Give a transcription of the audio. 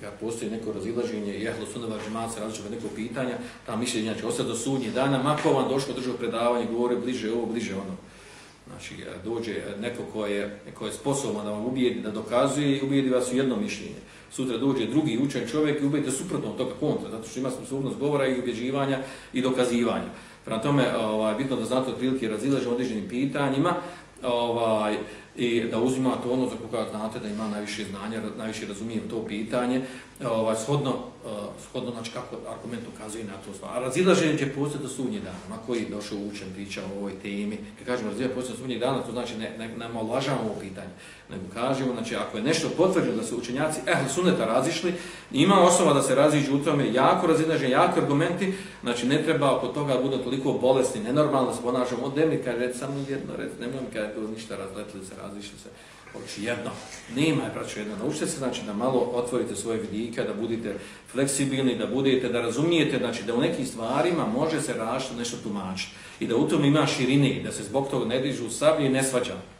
kad postoji neko razilaženje i ehlo sunava džemaca različite neko pitanja, ta mišljenja znači, će ostati do sudnje dana, mako vam došlo držao predavanje, govore bliže ovo, bliže ono. Znači, e, dođe e, neko ko je, ko je sposoban da vam ubijedi, da dokazuje i ubijedi vas u jedno mišljenje. Sutra dođe drugi učen čovjek i ubijedi suprotno toga kontra, zato što ima sposobnost govora i ubjeđivanja i dokazivanja. Prema tome, ovaj, bitno da znate otprilike razilaže određenim pitanjima, ovaj, i da uzimate ono za koga znate da ima najviše znanja, najviše razumije to pitanje, e, ovaj, shodno, uh, shodno znači kako argument ukazuje na to stvar. A razilaženje će postati do sudnje dana, na koji je došao učen priča o ovoj temi. Kad kažemo razilaženje postati do sudnje dana, to znači ne, ne, ne olažavamo ovo pitanje, nego kažemo, znači ako je nešto potvrđeno da su učenjaci eh, suneta razišli, ima osnova da se raziđu u tome jako razilaženje, jako argumenti, znači ne treba oko toga bude toliko bolesni, nenormalno se ponašamo, od demni kaže, reći samo jedno, reći, nemoj mi kaže, ništa razletili se, razišli se. Hoće jedno. Nema je, braćo, jedno. Naučite se, znači, da malo otvorite svoje vidike, da budete fleksibilni, da budete, da razumijete, znači, da u nekim stvarima može se rašiti nešto tumačiti. I da u tom ima širine, da se zbog toga ne dižu sablje i ne svađamo.